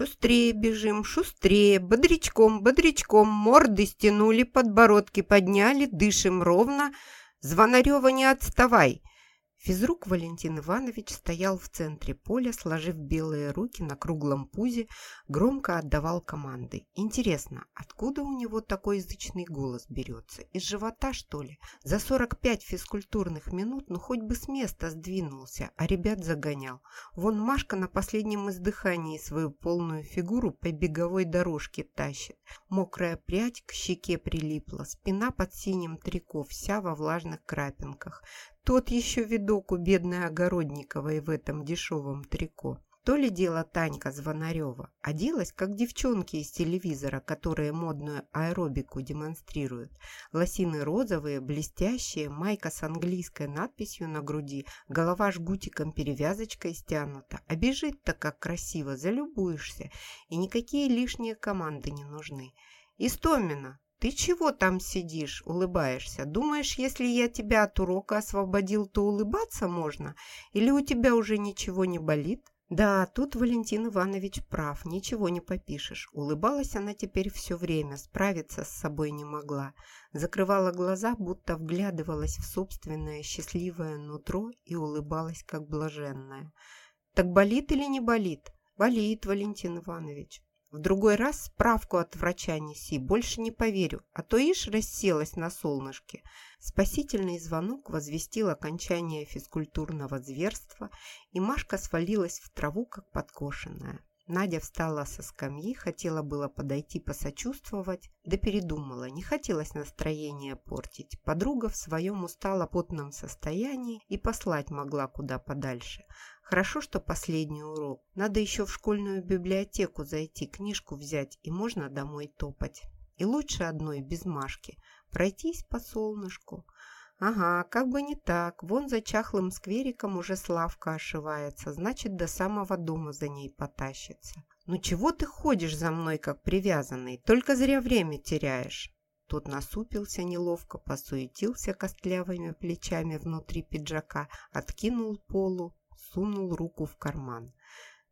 Шустрее бежим, шустрее, бодрячком, бодрячком, морды стянули, подбородки подняли, дышим ровно. Звонарева, не отставай!» Физрук Валентин Иванович стоял в центре поля, сложив белые руки на круглом пузе, громко отдавал команды. Интересно, откуда у него такой язычный голос берется? Из живота, что ли? За 45 физкультурных минут, ну хоть бы с места сдвинулся, а ребят загонял. Вон Машка на последнем издыхании свою полную фигуру по беговой дорожке тащит. Мокрая прядь к щеке прилипла, спина под синим трико, вся во влажных крапинках. Тот еще видок у бедной Огородниковой в этом дешевом трико. То ли дело Танька Звонарева. Оделась, как девчонки из телевизора, которые модную аэробику демонстрируют. Лосины розовые, блестящие, майка с английской надписью на груди, голова жгутиком-перевязочкой стянута. А бежит-то как красиво, залюбуешься. И никакие лишние команды не нужны. «Истомина, «Ты чего там сидишь, улыбаешься? Думаешь, если я тебя от урока освободил, то улыбаться можно? Или у тебя уже ничего не болит?» Да, тут Валентин Иванович прав, ничего не попишешь. Улыбалась она теперь все время, справиться с собой не могла. Закрывала глаза, будто вглядывалась в собственное счастливое нутро и улыбалась, как блаженная. «Так болит или не болит?» «Болит, Валентин Иванович. В другой раз справку от врача неси, больше не поверю, а то ишь расселась на солнышке. Спасительный звонок возвестил окончание физкультурного зверства, и Машка свалилась в траву, как подкошенная. Надя встала со скамьи, хотела было подойти посочувствовать, да передумала, не хотелось настроение портить. Подруга в своем устало-потном состоянии и послать могла куда подальше. Хорошо, что последний урок. Надо еще в школьную библиотеку зайти, книжку взять, и можно домой топать. И лучше одной, без Машки, пройтись по солнышку. Ага, как бы не так. Вон за чахлым сквериком уже Славка ошивается, значит, до самого дома за ней потащится. Ну чего ты ходишь за мной, как привязанный? Только зря время теряешь. Тот насупился неловко, посуетился костлявыми плечами внутри пиджака, откинул полу, сунул руку в карман.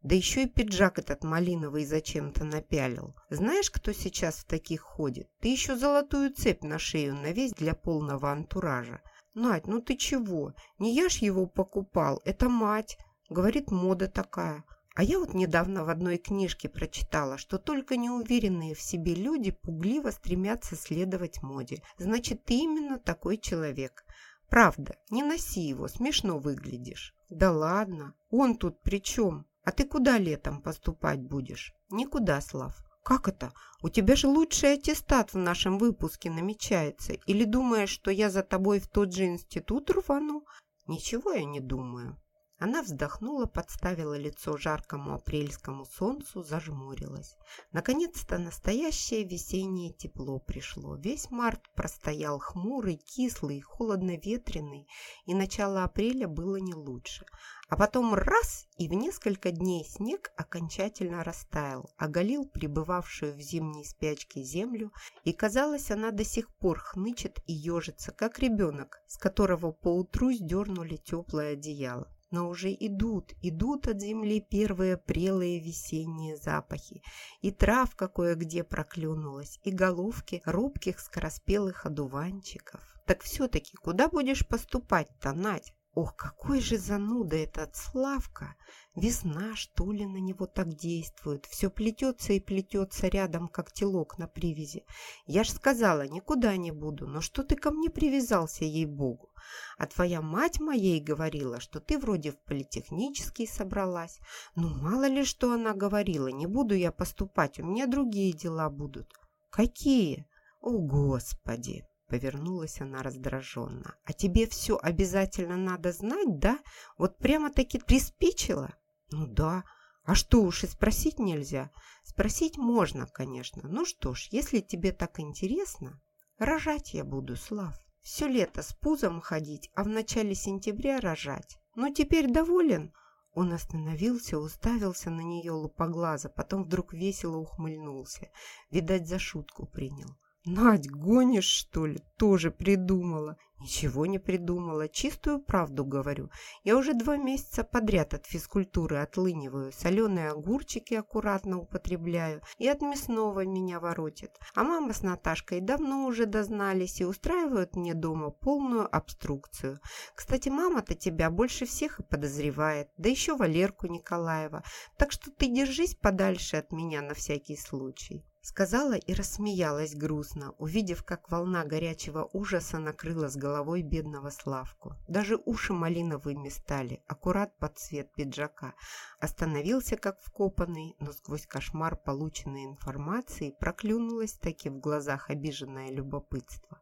Да еще и пиджак этот малиновый зачем-то напялил. Знаешь, кто сейчас в таких ходит? Ты еще золотую цепь на шею навесь для полного антуража. Надь, ну ты чего? Не я ж его покупал, это мать. Говорит, мода такая. А я вот недавно в одной книжке прочитала, что только неуверенные в себе люди пугливо стремятся следовать моде. Значит, ты именно такой человек. Правда, не носи его, смешно выглядишь. Да ладно, он тут при чем? А ты куда летом поступать будешь? Никуда, Слав. Как это? У тебя же лучший аттестат в нашем выпуске намечается. Или думаешь, что я за тобой в тот же институт рвану? Ничего я не думаю. Она вздохнула, подставила лицо жаркому апрельскому солнцу, зажмурилась. Наконец-то настоящее весеннее тепло пришло. Весь март простоял хмурый, кислый, холодно-ветреный, и начало апреля было не лучше. А потом раз, и в несколько дней снег окончательно растаял, оголил пребывавшую в зимней спячке землю, и, казалось, она до сих пор хнычет и ежится, как ребенок, с которого поутру сдернули теплое одеяло. Но уже идут, идут от земли первые прелые весенние запахи, и травка кое-где проклюнулась, и головки робких скороспелых одуванчиков. Так все-таки куда будешь поступать-то, Надь? Ох, какой же зануда этот Славка! Весна, что ли, на него так действует? Все плетется и плетется рядом, как телок на привязи. Я ж сказала, никуда не буду, но что ты ко мне привязался, ей-богу? А твоя мать моей говорила, что ты вроде в политехнический собралась. Ну, мало ли, что она говорила, не буду я поступать, у меня другие дела будут. Какие? О, Господи! Повернулась она раздраженно. «А тебе все обязательно надо знать, да? Вот прямо-таки приспичило?» «Ну да. А что уж и спросить нельзя?» «Спросить можно, конечно. Ну что ж, если тебе так интересно, рожать я буду, Слав. Все лето с пузом ходить, а в начале сентября рожать. Ну теперь доволен?» Он остановился, уставился на нее лупоглаза, потом вдруг весело ухмыльнулся. Видать, за шутку принял. Надь, гонишь, что ли? Тоже придумала. Ничего не придумала, чистую правду говорю. Я уже два месяца подряд от физкультуры отлыниваю, соленые огурчики аккуратно употребляю, и от мясного меня воротит. А мама с Наташкой давно уже дознались и устраивают мне дома полную обструкцию. Кстати, мама-то тебя больше всех и подозревает, да еще Валерку Николаева, так что ты держись подальше от меня на всякий случай. Сказала и рассмеялась грустно, увидев, как волна горячего ужаса накрыла с головой бедного Славку. Даже уши малиновыми стали, аккурат под цвет пиджака. Остановился, как вкопанный, но сквозь кошмар полученной информации проклюнулось таки в глазах обиженное любопытство.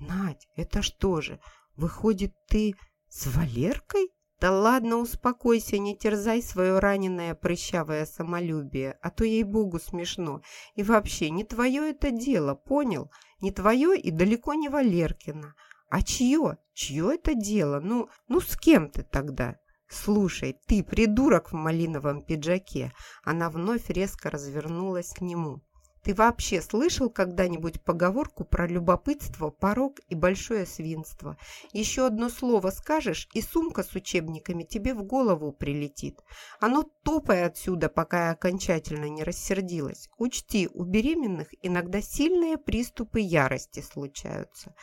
«Надь, это что же, выходит, ты с Валеркой?» «Да ладно, успокойся, не терзай свое раненое прыщавое самолюбие, а то ей-богу смешно. И вообще, не твое это дело, понял? Не твое и далеко не Валеркина. А чье? Чье это дело? Ну, ну с кем ты тогда?» «Слушай, ты придурок в малиновом пиджаке!» Она вновь резко развернулась к нему. Ты вообще слышал когда-нибудь поговорку про любопытство, порог и большое свинство? Еще одно слово скажешь, и сумка с учебниками тебе в голову прилетит. Ну топай отсюда, пока я окончательно не рассердилась. Учти, у беременных иногда сильные приступы ярости случаются.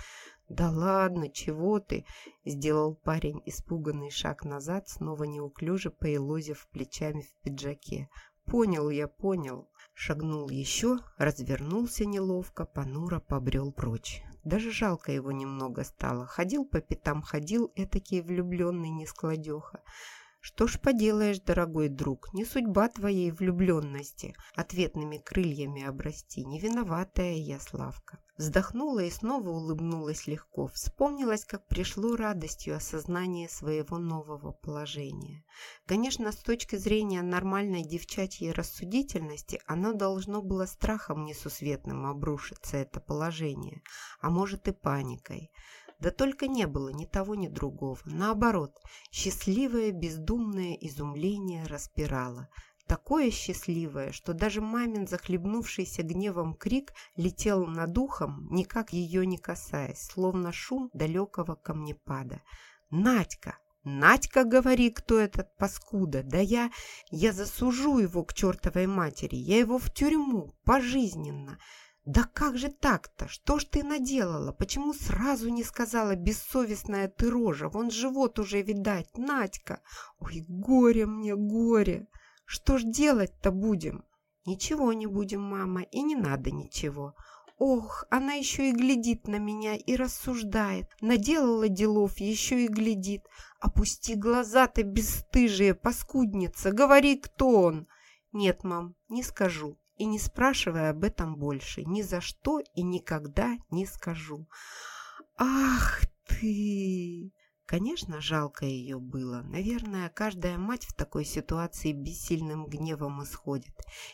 «Да ладно, чего ты?» – сделал парень испуганный шаг назад, снова неуклюже поелозив плечами в пиджаке. «Понял я, понял. Шагнул еще, развернулся неловко, понуро побрел прочь. Даже жалко его немного стало. Ходил по пятам, ходил этакий влюбленный нескладеха. Что ж поделаешь, дорогой друг, не судьба твоей влюбленности ответными крыльями обрасти, не виноватая я, Славка. Вздохнула и снова улыбнулась легко. Вспомнилась, как пришло радостью осознание своего нового положения. Конечно, с точки зрения нормальной девчачьей рассудительности, оно должно было страхом несусветным обрушиться, это положение, а может и паникой. Да только не было ни того, ни другого. Наоборот, счастливое бездумное изумление распирало. Такое счастливое, что даже мамин захлебнувшийся гневом крик летел над ухом, никак ее не касаясь, словно шум далекого камнепада. «Надька! Надька, говори, кто этот паскуда! Да я... я засужу его к чертовой матери! Я его в тюрьму! Пожизненно!» «Да как же так-то? Что ж ты наделала? Почему сразу не сказала бессовестная ты рожа? Вон живот уже видать, Надька! Ой, горе мне, горе! Что ж делать-то будем?» «Ничего не будем, мама, и не надо ничего. Ох, она еще и глядит на меня и рассуждает. Наделала делов, еще и глядит. Опусти глаза ты, бесстыжие, паскудница, говори, кто он!» «Нет, мам, не скажу и не спрашивай об этом больше. Ни за что и никогда не скажу. «Ах ты!» Конечно, жалко ее было. Наверное, каждая мать в такой ситуации бессильным гневом исходит.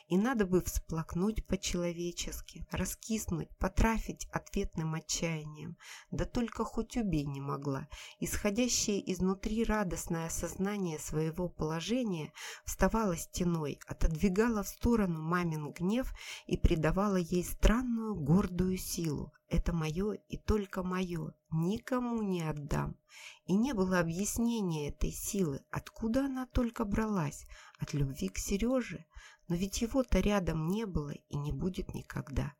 И надо бы всплакнуть по-человечески, раскиснуть, потрафить ответным отчаянием. Да только хоть убей не могла. Исходящее изнутри радостное осознание своего положения вставало стеной, отодвигало в сторону мамин гнев и придавало ей странную гордую силу. Это мое и только мое, никому не отдам. И не было объяснения этой силы, откуда она только бралась, от любви к Сереже. Но ведь его-то рядом не было и не будет никогда.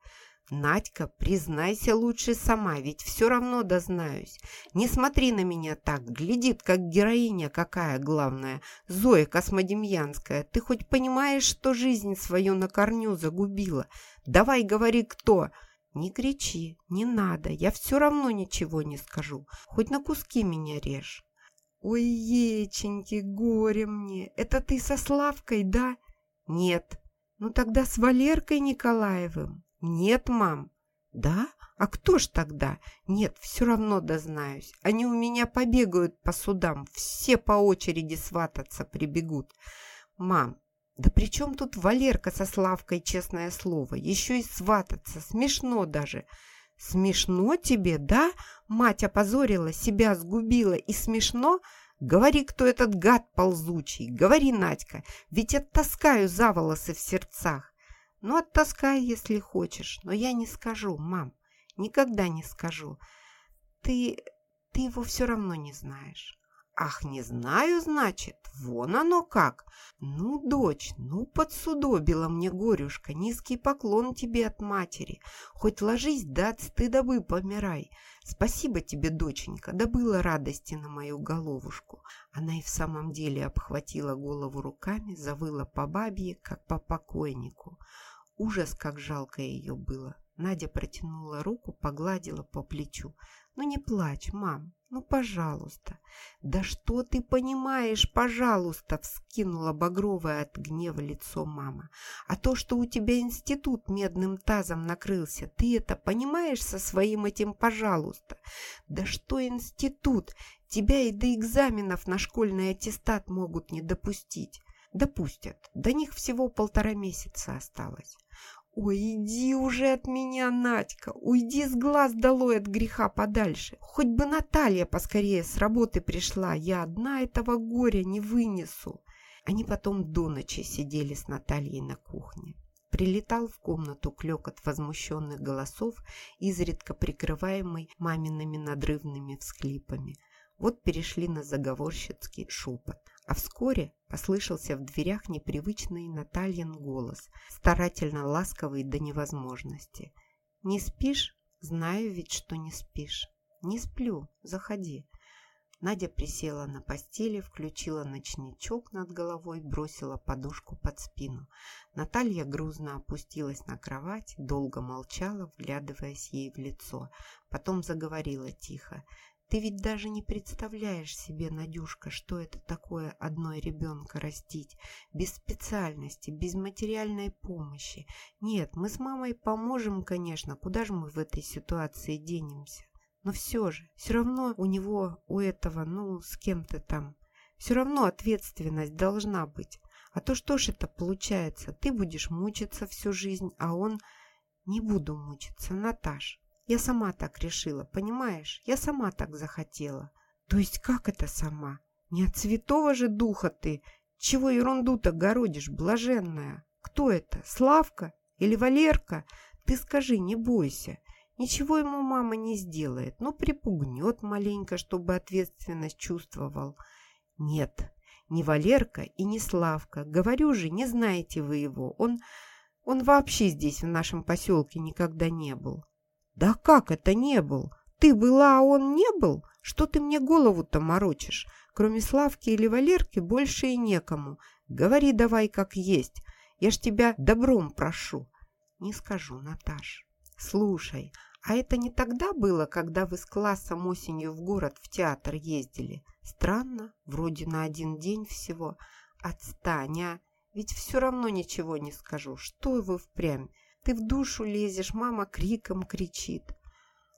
«Надька, признайся лучше сама, ведь все равно дознаюсь. Не смотри на меня так, глядит, как героиня какая главная, Зоя Космодемьянская. Ты хоть понимаешь, что жизнь свою на корню загубила? Давай говори, кто!» «Не кричи, не надо, я все равно ничего не скажу, хоть на куски меня режь». «Ой, еченьки, горе мне, это ты со Славкой, да?» «Нет». «Ну тогда с Валеркой Николаевым?» «Нет, мам». «Да? А кто ж тогда?» «Нет, все равно дознаюсь. Они у меня побегают по судам, все по очереди свататься прибегут». «Мам, да при чем тут Валерка со Славкой, честное слово? Еще и свататься. Смешно даже. Смешно тебе, да? Мать опозорила, себя сгубила. И смешно? Говори, кто этот гад ползучий. Говори, Надька, ведь оттаскаю за волосы в сердцах. Ну, оттаскай, если хочешь, но я не скажу, мам. никогда не скажу. Ты... ты его все равно не знаешь. Ах, не знаю, значит, вон оно как. Ну, дочь, ну, подсудобила мне горюшка, низкий поклон тебе от матери. Хоть ложись, да от стыда бы помирай. Спасибо тебе, доченька, добыла радости на мою головушку. Она и в самом деле обхватила голову руками, завыла по бабье, как по покойнику. Ужас, как жалко ее было. Надя протянула руку, погладила по плечу. «Ну не плачь, мам, ну пожалуйста». «Да что ты понимаешь, пожалуйста!» вскинула багровое от гнева лицо мама. «А то, что у тебя институт медным тазом накрылся, ты это понимаешь со своим этим «пожалуйста»?» «Да что институт? Тебя и до экзаменов на школьный аттестат могут не допустить». «Допустят. До них всего полтора месяца осталось». «Ой, иди уже от меня, Надька! Уйди с глаз долой от греха подальше! Хоть бы Наталья поскорее с работы пришла, я одна этого горя не вынесу!» Они потом до ночи сидели с Натальей на кухне. Прилетал в комнату клекот возмущенных голосов, изредка прикрываемый мамиными надрывными всклипами. Вот перешли на заговорщицкий шепот. А вскоре послышался в дверях непривычный Натальин голос, старательно ласковый до невозможности. «Не спишь? Знаю ведь, что не спишь. Не сплю. Заходи». Надя присела на постели, включила ночничок над головой, бросила подушку под спину. Наталья грузно опустилась на кровать, долго молчала, вглядываясь ей в лицо. Потом заговорила тихо. Ты ведь даже не представляешь себе, Надюшка, что это такое одной ребенка растить, без специальности, без материальной помощи. Нет, мы с мамой поможем, конечно, куда же мы в этой ситуации денемся? Но все же, все равно у него, у этого, ну, с кем-то там, все равно ответственность должна быть. А то что ж это получается? Ты будешь мучиться всю жизнь, а он... Не буду мучиться, Наташ. Я сама так решила, понимаешь? Я сама так захотела. То есть как это сама? Не от святого же духа ты. Чего ерунду-то городишь, блаженная? Кто это? Славка? Или Валерка? Ты скажи, не бойся. Ничего ему мама не сделает, но припугнет маленько, чтобы ответственность чувствовал. Нет, не Валерка и не Славка. Говорю же, не знаете вы его. Он, он вообще здесь, в нашем поселке, никогда не был. «Да как это не был? Ты была, а он не был? Что ты мне голову-то морочишь? Кроме Славки или Валерки больше и некому. Говори давай как есть. Я ж тебя добром прошу». «Не скажу, Наташ. Слушай, а это не тогда было, когда вы с классом осенью в город в театр ездили? Странно, вроде на один день всего. Отстань, а? Ведь все равно ничего не скажу. Что вы впрямь? Ты в душу лезешь, мама криком кричит.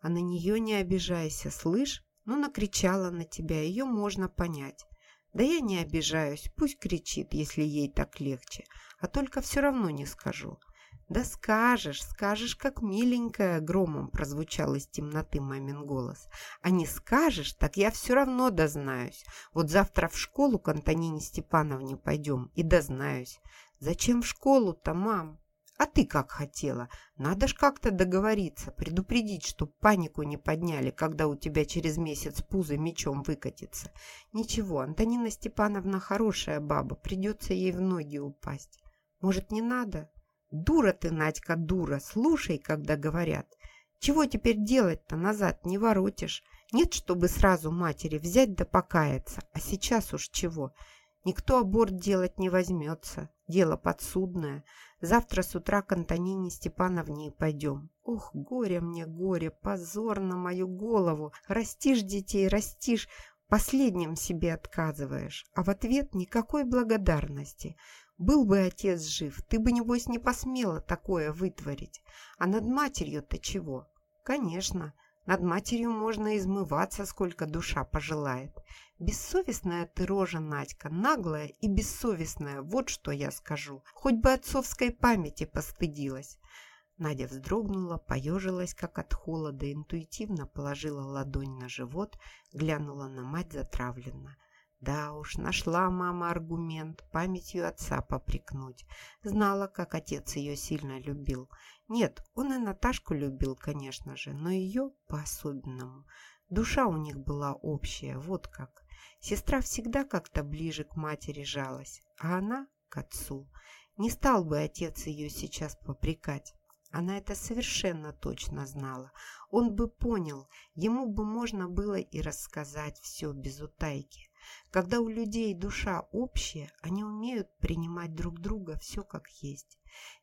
А на нее не обижайся, слышь? Ну, накричала на тебя, ее можно понять. Да я не обижаюсь, пусть кричит, если ей так легче, а только все равно не скажу. Да скажешь, скажешь, как миленькая, громом прозвучал из темноты мамин голос. А не скажешь, так я все равно дознаюсь. Вот завтра в школу к Антонине Степановне пойдем и дознаюсь. Зачем в школу-то, мам? А ты как хотела? Надо ж как-то договориться, предупредить, чтоб панику не подняли, когда у тебя через месяц пузо мечом выкатится. Ничего, Антонина Степановна хорошая баба, придется ей в ноги упасть. Может, не надо? Дура ты, Надька, дура, слушай, когда говорят. Чего теперь делать-то назад не воротишь? Нет, чтобы сразу матери взять да покаяться. А сейчас уж чего? Никто аборт делать не возьмется. Дело подсудное. Завтра с утра к Антонине Степановне пойдем. Ох, горе мне, горе, позор на мою голову. Растишь детей, растишь, последним себе отказываешь. А в ответ никакой благодарности. Был бы отец жив, ты бы, небось, не посмела такое вытворить. А над матерью-то чего? Конечно, над матерью можно измываться, сколько душа пожелает. Бессовестная ты рожа, Надька, наглая и бессовестная, вот что я скажу. Хоть бы отцовской памяти постыдилась. Надя вздрогнула, поежилась, как от холода, интуитивно положила ладонь на живот, глянула на мать затравленно. Да уж, нашла мама аргумент памятью отца попрекнуть. Знала, как отец ее сильно любил. Нет, он и Наташку любил, конечно же, но ее по-особенному. Душа у них была общая, вот как. Сестра всегда как-то ближе к матери жалась, а она к отцу. Не стал бы отец ее сейчас попрекать. Она это совершенно точно знала. Он бы понял, ему бы можно было и рассказать все без утайки. Когда у людей душа общая, они умеют принимать друг друга все как есть.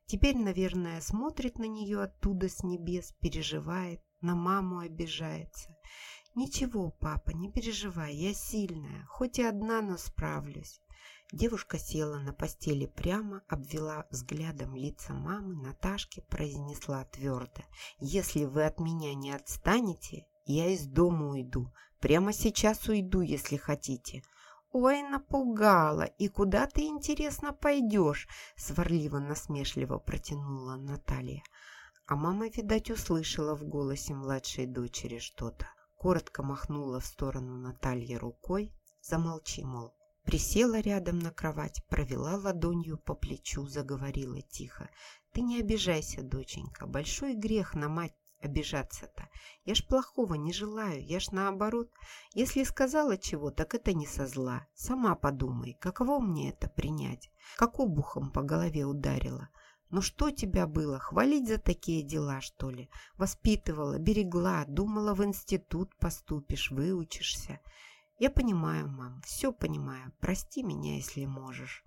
Теперь, наверное, смотрит на нее оттуда с небес, переживает, на маму обижается. «Ничего, папа, не переживай, я сильная, хоть и одна, но справлюсь». Девушка села на постели прямо, обвела взглядом лица мамы, Наташки, произнесла твердо. «Если вы от меня не отстанете, я из дома уйду. Прямо сейчас уйду, если хотите». «Ой, напугала! И куда ты, интересно, пойдешь?» Сварливо-насмешливо протянула Наталья. А мама, видать, услышала в голосе младшей дочери что-то. Коротко махнула в сторону Натальи рукой. «Замолчи, мол, Присела рядом на кровать, провела ладонью по плечу, заговорила тихо. «Ты не обижайся, доченька, большой грех на мать обижаться-то. Я ж плохого не желаю, я ж наоборот. Если сказала чего, так это не со зла. Сама подумай, каково мне это принять? Как обухом по голове ударила. Ну что тебя было, хвалить за такие дела, что ли? Воспитывала, берегла, думала, в институт поступишь, выучишься. «Я понимаю, мам, все понимаю. Прости меня, если можешь».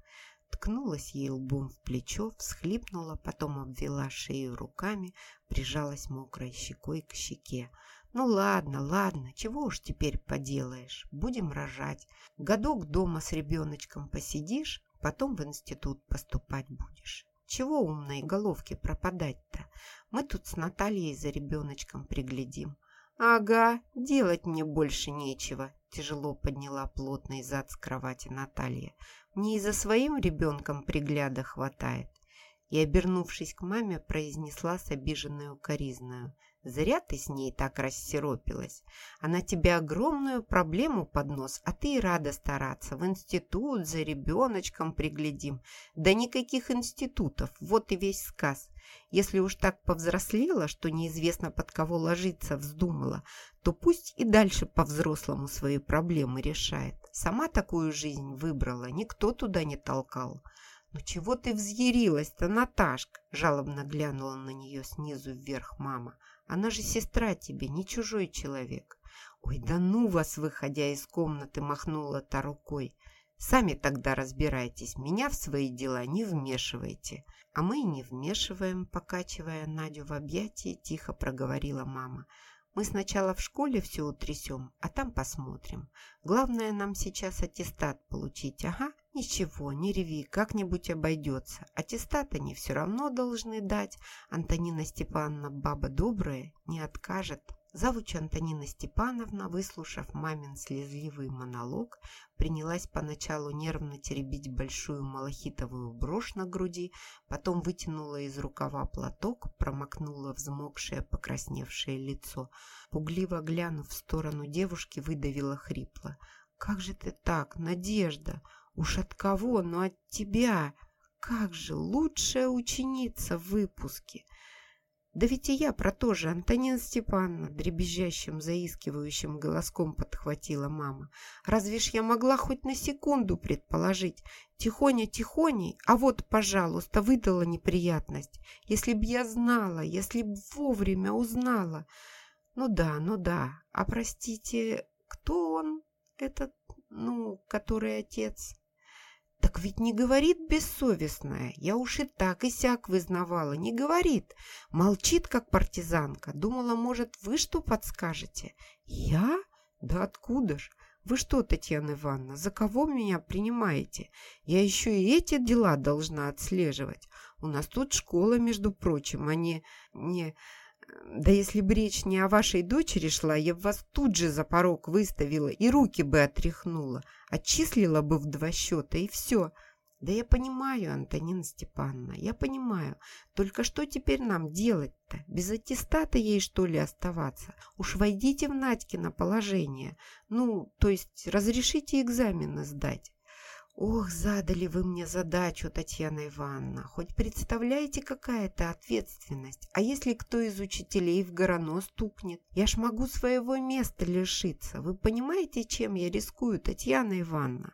Ткнулась ей лбом в плечо, всхлипнула, потом обвела шею руками, прижалась мокрой щекой к щеке. «Ну ладно, ладно, чего уж теперь поделаешь? Будем рожать. Годок дома с ребеночком посидишь, потом в институт поступать будешь. Чего умной головке пропадать-то? Мы тут с Натальей за ребеночком приглядим. «Ага, делать мне больше нечего», – тяжело подняла плотный зад с кровати Наталья. «Мне и за своим ребенком пригляда хватает». И, обернувшись к маме, произнесла с обиженной укоризную – Зря ты с ней так рассеропилась. Она тебе огромную проблему под нос, а ты и рада стараться. В институт за ребеночком приглядим. Да никаких институтов, вот и весь сказ. Если уж так повзрослела, что неизвестно под кого ложиться вздумала, то пусть и дальше по-взрослому свои проблемы решает. Сама такую жизнь выбрала, никто туда не толкал. «Ну чего ты взъярилась-то, Наташка?» Жалобно глянула на нее снизу вверх мама. Она же сестра тебе, не чужой человек. Ой, да ну вас, выходя из комнаты, махнула та рукой. Сами тогда разбирайтесь, меня в свои дела не вмешивайте. А мы и не вмешиваем, покачивая Надю в объятии, тихо проговорила мама. Мы сначала в школе все утрясем, а там посмотрим. Главное нам сейчас аттестат получить, ага. Ничего, не реви, как-нибудь обойдется. Аттестат они все равно должны дать. Антонина Степановна, баба добрая, не откажет. Завуч Антонина Степановна, выслушав мамин слезливый монолог, принялась поначалу нервно теребить большую малахитовую брошь на груди, потом вытянула из рукава платок, промокнула взмокшее покрасневшее лицо. Пугливо глянув в сторону девушки, выдавила хрипло. «Как же ты так, Надежда? Уж от кого, но от тебя. Как же, лучшая ученица в выпуске. Да ведь и я про то же, Антонина Степановна, дребезжащим, заискивающим голоском подхватила мама. Разве ж я могла хоть на секунду предположить? Тихоня-тихоней, а вот, пожалуйста, выдала неприятность. Если б я знала, если б вовремя узнала. Ну да, ну да. А простите, кто он, этот, ну, который отец? Так ведь не говорит бессовестная. Я уж и так и сяк вызнавала. Не говорит. Молчит, как партизанка. Думала, может, вы что подскажете? Я? Да откуда ж? Вы что, Татьяна Ивановна, за кого меня принимаете? Я еще и эти дела должна отслеживать. У нас тут школа, между прочим, а не... не... Да если бы речь не о вашей дочери шла, я бы вас тут же за порог выставила и руки бы отряхнула, отчислила бы в два счета, и все. Да я понимаю, Антонина Степановна, я понимаю. Только что теперь нам делать-то? Без аттестата ей, что ли, оставаться? Уж войдите в Надькино положение. Ну, то есть разрешите экзамены сдать. Ох, задали вы мне задачу, Татьяна Ивановна. Хоть представляете, какая это ответственность? А если кто из учителей в гороно стукнет? Я ж могу своего места лишиться. Вы понимаете, чем я рискую, Татьяна Ивановна?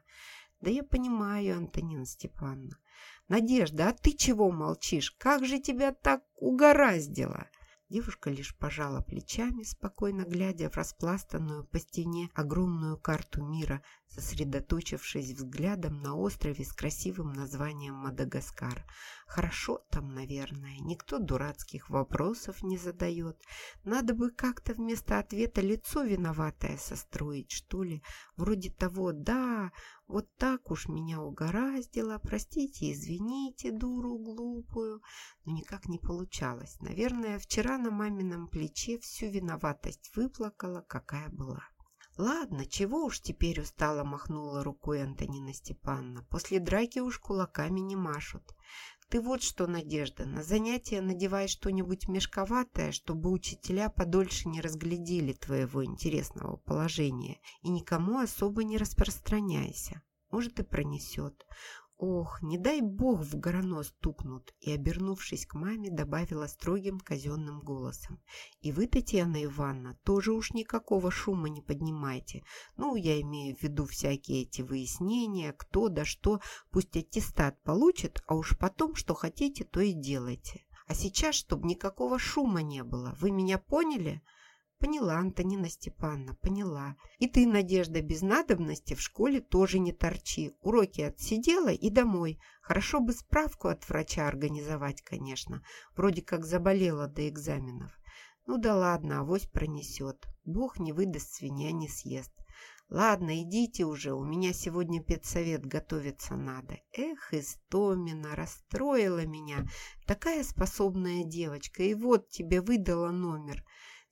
Да я понимаю, Антонина Степановна. Надежда, а ты чего молчишь? Как же тебя так угораздило? Девушка лишь пожала плечами, спокойно глядя в распластанную по стене огромную карту мира, сосредоточившись взглядом на острове с красивым названием Мадагаскар. Хорошо там, наверное, никто дурацких вопросов не задает. Надо бы как-то вместо ответа лицо виноватое состроить, что ли, вроде того «да, вот так уж меня угораздило, простите, извините, дуру глупую». Но никак не получалось. Наверное, вчера на мамином плече всю виноватость выплакала, какая была. «Ладно, чего уж теперь устало махнула рукой Антонина Степановна. После драки уж кулаками не машут. Ты вот что, Надежда, на занятия надевай что-нибудь мешковатое, чтобы учителя подольше не разглядели твоего интересного положения, и никому особо не распространяйся. Может, и пронесет. Ох, не дай бог в гороно стукнут, и, обернувшись к маме, добавила строгим казенным голосом. И вы, Татьяна Ивановна, тоже уж никакого шума не поднимайте. Ну, я имею в виду всякие эти выяснения, кто да что, пусть аттестат получит, а уж потом, что хотите, то и делайте. А сейчас, чтобы никакого шума не было, вы меня поняли?» Поняла, Антонина Степановна, поняла. И ты, Надежда, без надобности в школе тоже не торчи. Уроки отсидела и домой. Хорошо бы справку от врача организовать, конечно. Вроде как заболела до экзаменов. Ну да ладно, авось пронесет. Бог не выдаст, свинья не съест. Ладно, идите уже, у меня сегодня педсовет готовиться надо. Эх, Истомина, расстроила меня. Такая способная девочка, и вот тебе выдала номер.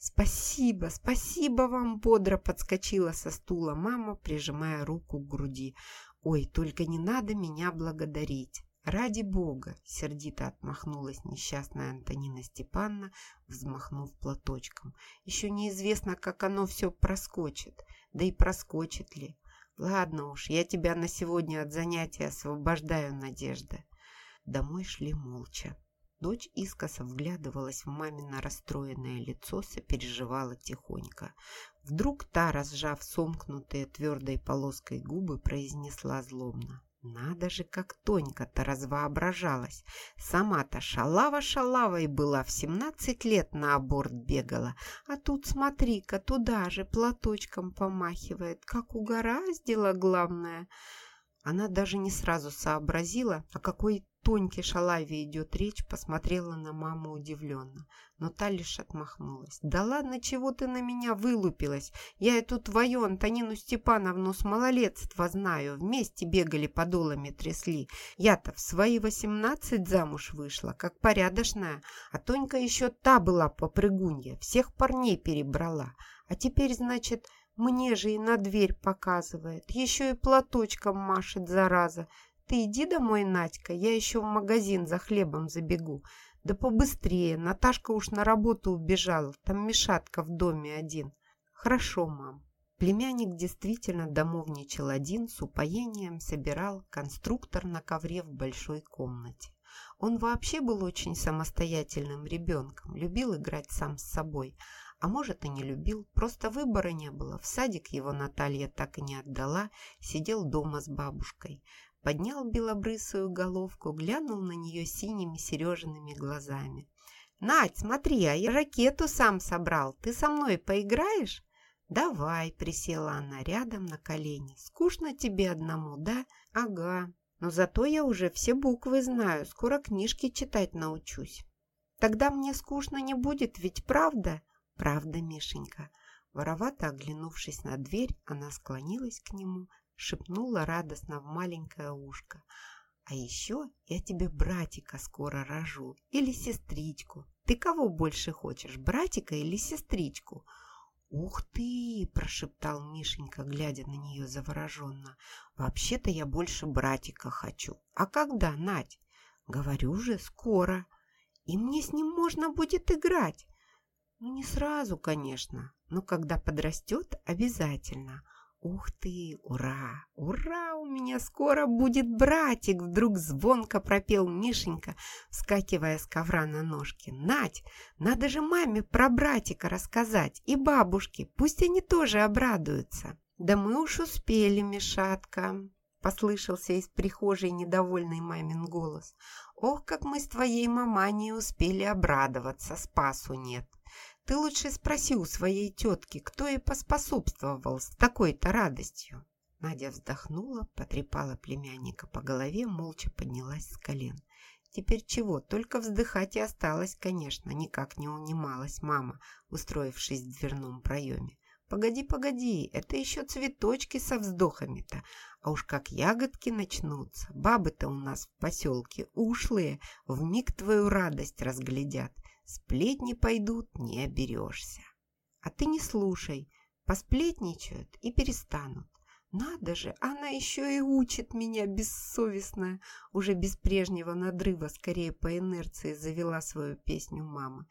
«Спасибо, спасибо вам!» – бодро подскочила со стула мама, прижимая руку к груди. «Ой, только не надо меня благодарить!» «Ради бога!» – сердито отмахнулась несчастная Антонина Степановна, взмахнув платочком. «Еще неизвестно, как оно все проскочит. Да и проскочит ли. Ладно уж, я тебя на сегодня от занятия освобождаю, Надежда». Домой шли молча. Дочь искоса вглядывалась в мамино расстроенное лицо, сопереживала тихонько. Вдруг та, разжав сомкнутые твердой полоской губы, произнесла злобно. Надо же, как Тонька-то развоображалась. Сама-то шалава-шалавой была, в семнадцать лет на аборт бегала. А тут, смотри-ка, туда же платочком помахивает. Как угораздило, главное. Она даже не сразу сообразила, о какой Тоньке Шалаве идет речь, посмотрела на маму удивленно, но та лишь отмахнулась. «Да ладно, чего ты на меня вылупилась? Я эту твою Антонину Степановну с малолетства знаю, вместе бегали подолами трясли. Я-то в свои восемнадцать замуж вышла, как порядочная, а Тонька еще та была попрыгунья, всех парней перебрала. А теперь, значит, мне же и на дверь показывает, еще и платочком машет, зараза. Ты иди домой, Надька, я еще в магазин за хлебом забегу. Да побыстрее, Наташка уж на работу убежала, там Мишатка в доме один. Хорошо, мам. Племянник действительно домовничал один, с упоением собирал конструктор на ковре в большой комнате. Он вообще был очень самостоятельным ребенком, любил играть сам с собой, а может и не любил, просто выбора не было. В садик его Наталья так и не отдала, сидел дома с бабушкой поднял белобрысую головку, глянул на нее синими Сережиными глазами. «Надь, смотри, а я ракету сам собрал. Ты со мной поиграешь?» «Давай», — присела она рядом на колени. «Скучно тебе одному, да?» «Ага. Но зато я уже все буквы знаю. Скоро книжки читать научусь». «Тогда мне скучно не будет, ведь правда?» «Правда, Мишенька». Воровато оглянувшись на дверь, она склонилась к нему, шепнула радостно в маленькое ушко. А еще я тебе братика скоро рожу или сестричку. Ты кого больше хочешь, братика или сестричку? «Ух ты!» – прошептал Мишенька, глядя на нее завороженно. «Вообще-то я больше братика хочу. А когда, Надь?» «Говорю же, скоро. И мне с ним можно будет играть. Ну, не сразу, конечно, но когда подрастет, обязательно. «Ух ты! Ура! Ура! У меня скоро будет братик!» Вдруг звонко пропел Мишенька, вскакивая с ковра на ножки. «Надь, надо же маме про братика рассказать и бабушке, пусть они тоже обрадуются!» «Да мы уж успели, Мишатка!» Послышался из прихожей недовольный мамин голос. «Ох, как мы с твоей маманей успели обрадоваться, спасу нет!» Ты лучше спроси у своей тетки, кто ей поспособствовал с такой-то радостью. Надя вздохнула, потрепала племянника по голове, молча поднялась с колен. Теперь чего? Только вздыхать и осталось, конечно. Никак не унималась мама, устроившись в дверном проеме. Погоди, погоди, это еще цветочки со вздохами-то. А уж как ягодки начнутся. Бабы-то у нас в поселке ушлые, вмиг твою радость разглядят. Сплетни пойдут, не оберешься. А ты не слушай, посплетничают и перестанут. Надо же, она еще и учит меня, бессовестная. Уже без прежнего надрыва, скорее по инерции, завела свою песню мама.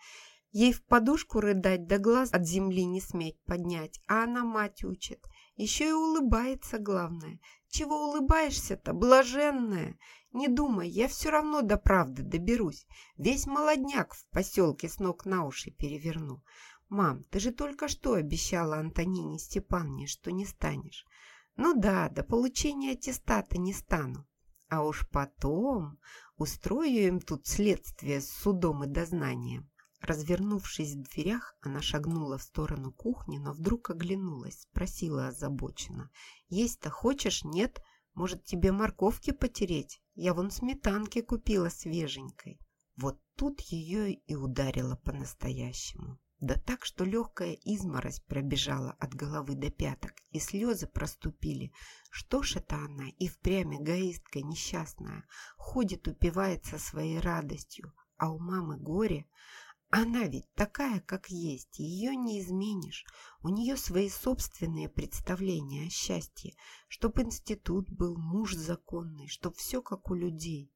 Ей в подушку рыдать, да глаз от земли не сметь поднять, а она мать учит. Еще и улыбается, главное. Чего улыбаешься-то, блаженная? Не думай, я все равно до правды доберусь. Весь молодняк в поселке с ног на уши переверну. Мам, ты же только что обещала Антонине Степановне, что не станешь. Ну да, до получения аттестата не стану. А уж потом устрою им тут следствие с судом и дознанием. Развернувшись в дверях, она шагнула в сторону кухни, но вдруг оглянулась, спросила озабоченно. «Есть-то хочешь, нет? Может, тебе морковки потереть? Я вон сметанки купила свеженькой. Вот тут ее и ударило по-настоящему. Да так, что легкая изморозь пробежала от головы до пяток, и слезы проступили. Что ж это она, и впрямь эгоистка несчастная, ходит, упивается своей радостью, а у мамы горе. Она ведь такая, как есть, ее не изменишь. У нее свои собственные представления о счастье, чтоб институт был, муж законный, чтоб все как у людей.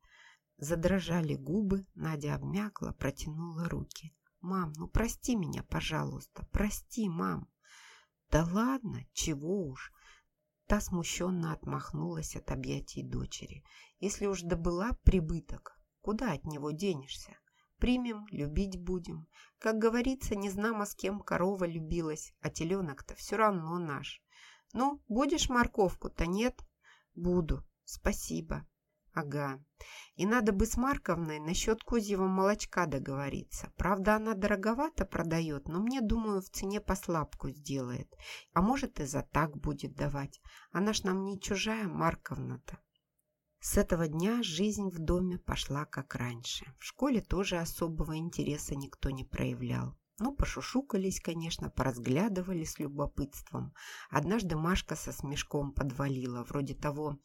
Задрожали губы, Надя обмякла, протянула руки. «Мам, ну прости меня, пожалуйста, прости, мам!» «Да ладно, чего уж!» Та смущенно отмахнулась от объятий дочери. «Если уж добыла прибыток, куда от него денешься?» Примем, любить будем. Как говорится, не знамо с кем корова любилась, а теленок-то все равно наш. Ну, будешь морковку-то, нет? Буду, спасибо. Ага. И надо бы с Марковной насчет козьего молочка договориться. Правда, она дороговато продает, но мне, думаю, в цене послабку сделает. А может, и за так будет давать. Она ж нам не чужая Марковна-то. С этого дня жизнь в доме пошла как раньше. В школе тоже особого интереса никто не проявлял. Ну, пошушукались, конечно, поразглядывали с любопытством. Однажды Машка со смешком подвалила, вроде того,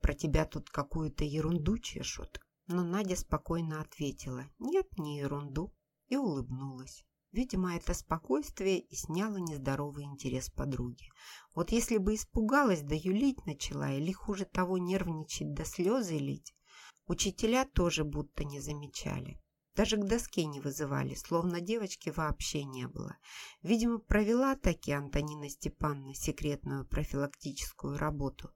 про тебя тут какую-то ерунду чешут. Но Надя спокойно ответила, нет, не ерунду, и улыбнулась. Видимо, это спокойствие и сняло нездоровый интерес подруги. Вот если бы испугалась, да юлить начала, или хуже того нервничать, да слезы лить, учителя тоже будто не замечали. Даже к доске не вызывали, словно девочки вообще не было. Видимо, провела таки Антонина Степановна секретную профилактическую работу.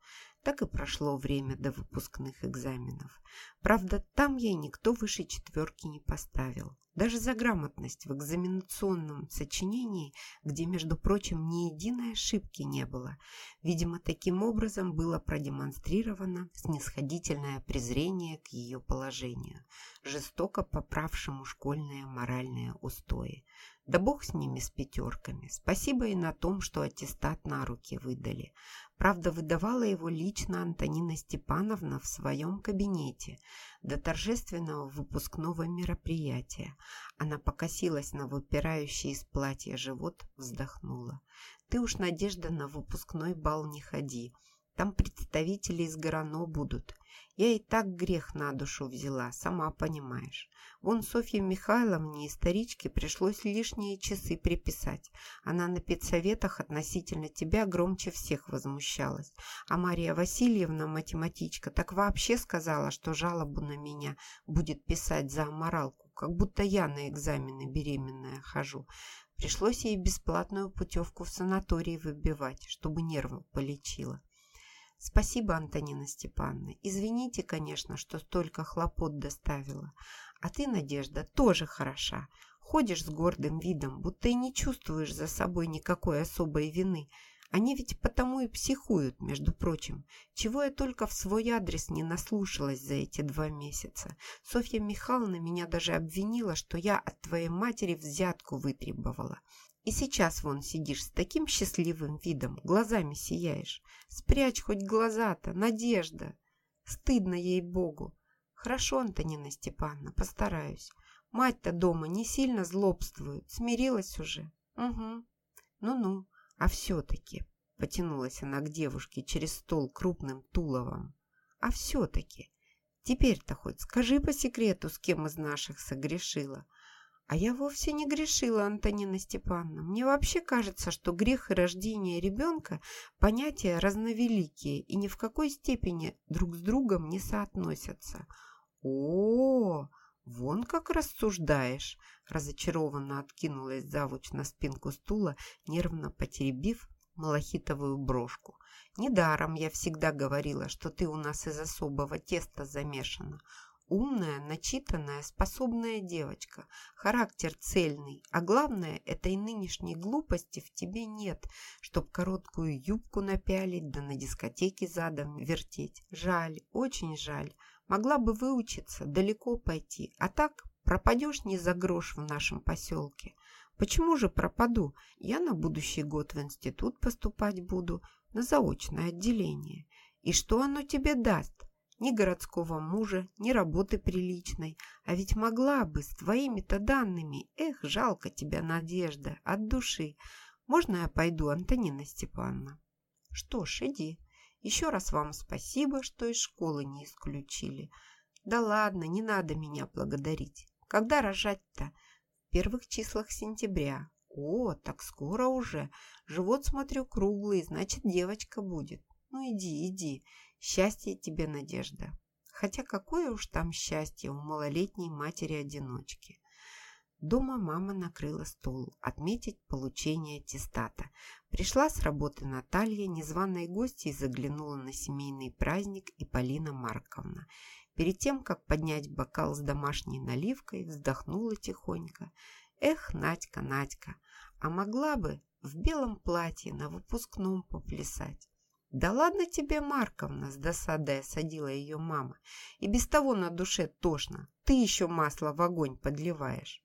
Так и прошло время до выпускных экзаменов. Правда, там ей никто выше четверки не поставил. Даже за грамотность в экзаменационном сочинении, где, между прочим, ни единой ошибки не было. Видимо, таким образом было продемонстрировано снисходительное презрение к ее положению, жестоко поправшему школьные моральные устои. Да бог с ними, с пятерками. Спасибо и на том, что аттестат на руки выдали. Правда, выдавала его лично Антонина Степановна в своем кабинете до торжественного выпускного мероприятия. Она покосилась на выпирающий из платья живот, вздохнула. «Ты уж, Надежда, на выпускной бал не ходи. Там представители из Горано будут. Я и так грех на душу взяла, сама понимаешь. Вон Софье Михайловне и старичке пришлось лишние часы приписать. Она на педсоветах относительно тебя громче всех возмущалась. А Мария Васильевна, математичка, так вообще сказала, что жалобу на меня будет писать за аморалку, как будто я на экзамены беременная хожу. Пришлось ей бесплатную путевку в санаторий выбивать, чтобы нервы полечила. Спасибо, Антонина Степановна. Извините, конечно, что столько хлопот доставила. А ты, Надежда, тоже хороша. Ходишь с гордым видом, будто и не чувствуешь за собой никакой особой вины. Они ведь потому и психуют, между прочим. Чего я только в свой адрес не наслушалась за эти два месяца. Софья Михайловна меня даже обвинила, что я от твоей матери взятку вытребовала. И сейчас вон сидишь с таким счастливым видом, глазами сияешь. Спрячь хоть глаза-то, Надежда. Стыдно ей-богу. Хорошо, Антонина Степановна, постараюсь. Мать-то дома не сильно злобствует, смирилась уже. Угу. Ну-ну, а все-таки... Потянулась она к девушке через стол крупным туловом. А все-таки... Теперь-то хоть скажи по секрету, с кем из наших согрешила. А я вовсе не грешила, Антонина Степановна. Мне вообще кажется, что грех и рождение ребенка – понятия разновеликие и ни в какой степени друг с другом не соотносятся. О, вон как рассуждаешь! Разочарованно откинулась завуч на спинку стула, нервно потеребив малахитовую брошку. Недаром я всегда говорила, что ты у нас из особого теста замешана. Умная, начитанная, способная девочка. Характер цельный. А главное, этой нынешней глупости в тебе нет, чтоб короткую юбку напялить, да на дискотеке задом вертеть. Жаль, очень жаль. Могла бы выучиться, далеко пойти. А так пропадешь не за грош в нашем поселке. Почему же пропаду? Я на будущий год в институт поступать буду, на заочное отделение. И что оно тебе даст? Ни городского мужа, ни работы приличной. А ведь могла бы с твоими-то данными. Эх, жалко тебя, Надежда, от души. Можно я пойду, Антонина Степановна? Что ж, иди. Еще раз вам спасибо, что из школы не исключили. Да ладно, не надо меня благодарить. Когда рожать-то? В первых числах сентября. О, так скоро уже. Живот, смотрю, круглый, значит, девочка будет. Ну иди, иди. Счастье тебе, Надежда. Хотя какое уж там счастье у малолетней матери-одиночки. Дома мама накрыла стол отметить получение аттестата. Пришла с работы Наталья, незваной гостьей заглянула на семейный праздник и Полина Марковна. Перед тем, как поднять бокал с домашней наливкой, вздохнула тихонько. Эх, Надька, Надька, а могла бы в белом платье на выпускном поплясать. «Да ладно тебе, Марковна!» – с досадой осадила ее мама. «И без того на душе тошно. Ты еще масло в огонь подливаешь».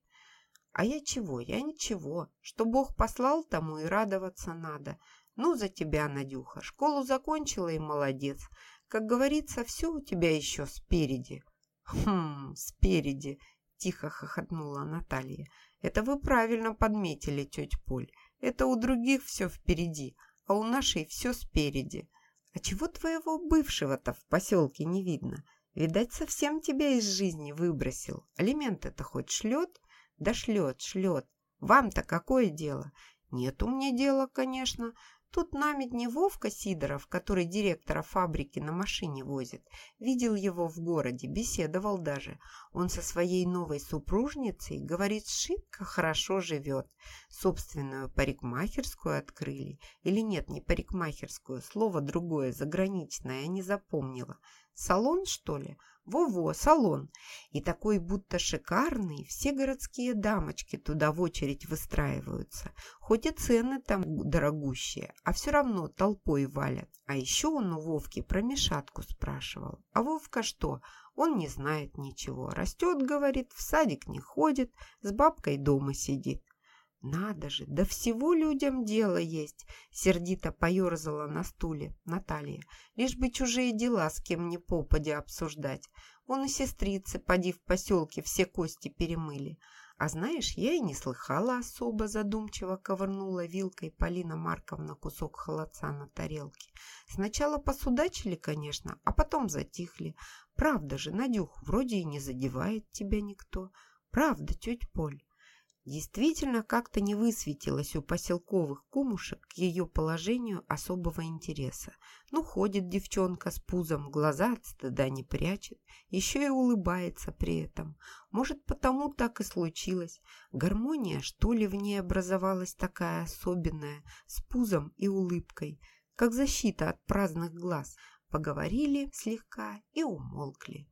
«А я чего? Я ничего. Что Бог послал, тому и радоваться надо. Ну, за тебя, Надюха. Школу закончила и молодец. Как говорится, все у тебя еще спереди». «Хм, спереди!» – тихо хохотнула Наталья. «Это вы правильно подметили, тетя Поль. Это у других все впереди» а у нашей все спереди. А чего твоего бывшего-то в поселке не видно? Видать, совсем тебя из жизни выбросил. Алименты-то хоть шлет? Да шлет, шлет. Вам-то какое дело? Нет у меня дела, конечно. Тут нами не Вовка Сидоров, который директора фабрики на машине возит. Видел его в городе, беседовал даже. Он со своей новой супружницей, говорит, шибко хорошо живет. Собственную парикмахерскую открыли. Или нет, не парикмахерскую, слово другое, заграничное, я не запомнила. Салон, что ли? Во-во, салон. И такой будто шикарный, все городские дамочки туда в очередь выстраиваются. Хоть и цены там дорогущие, а все равно толпой валят. А еще он у Вовки про Мишатку спрашивал. А Вовка что? Он не знает ничего. Растет, говорит, в садик не ходит, с бабкой дома сидит. «Надо же, да всего людям дело есть!» Сердито поерзала на стуле Наталья. «Лишь бы чужие дела с кем ни попадя обсуждать. Он и сестрицы, поди в поселке, все кости перемыли. А знаешь, я и не слыхала особо задумчиво ковырнула вилкой Полина Марковна кусок холодца на тарелке. Сначала посудачили, конечно, а потом затихли. Правда же, Надюх, вроде и не задевает тебя никто. Правда, тетя Поль. Действительно, как-то не высветилось у поселковых кумушек к ее положению особого интереса. Ну, ходит девчонка с пузом, глаза от стыда не прячет, еще и улыбается при этом. Может, потому так и случилось. Гармония, что ли, в ней образовалась такая особенная, с пузом и улыбкой, как защита от праздных глаз. Поговорили слегка и умолкли.